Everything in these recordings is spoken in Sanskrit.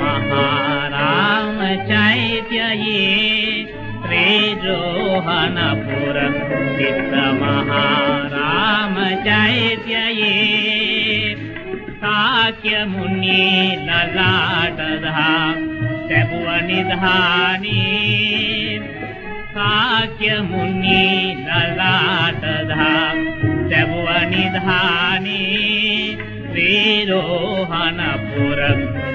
महाराम श्रीरोहणपुर चित्त महाराम चैत्यये साक्य मुनि ललाटधा सेबुवनिधानी साक्य मुनि श्रीरोहणपुर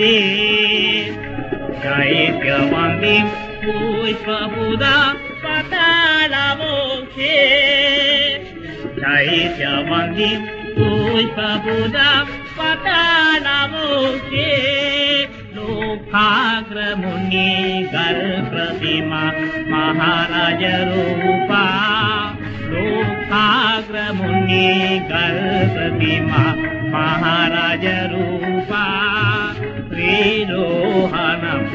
रे। गु प्रबुदा पतनो जि प्रबुदम् पत नवो खे रू फाग्र भु गर् प्रतिमा महाराजरूपा भूमि गर् प्रतिमा महाराज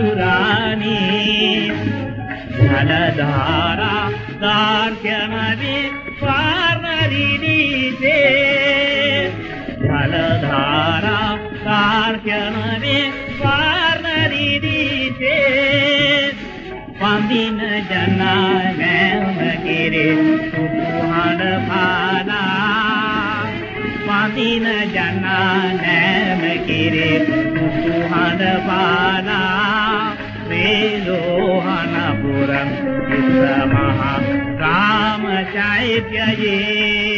පුරාණි ජලධාරා දාර්ගමවි පාරරිදීසේ ජලධාරා දාර්ගමවි පාරරිදීසේ පඳින ජනා නැව කිරේ සුහාන පානා පඳින ජනා නැව කිරේ සුහාන පානා महा नमः रामचैत्य ये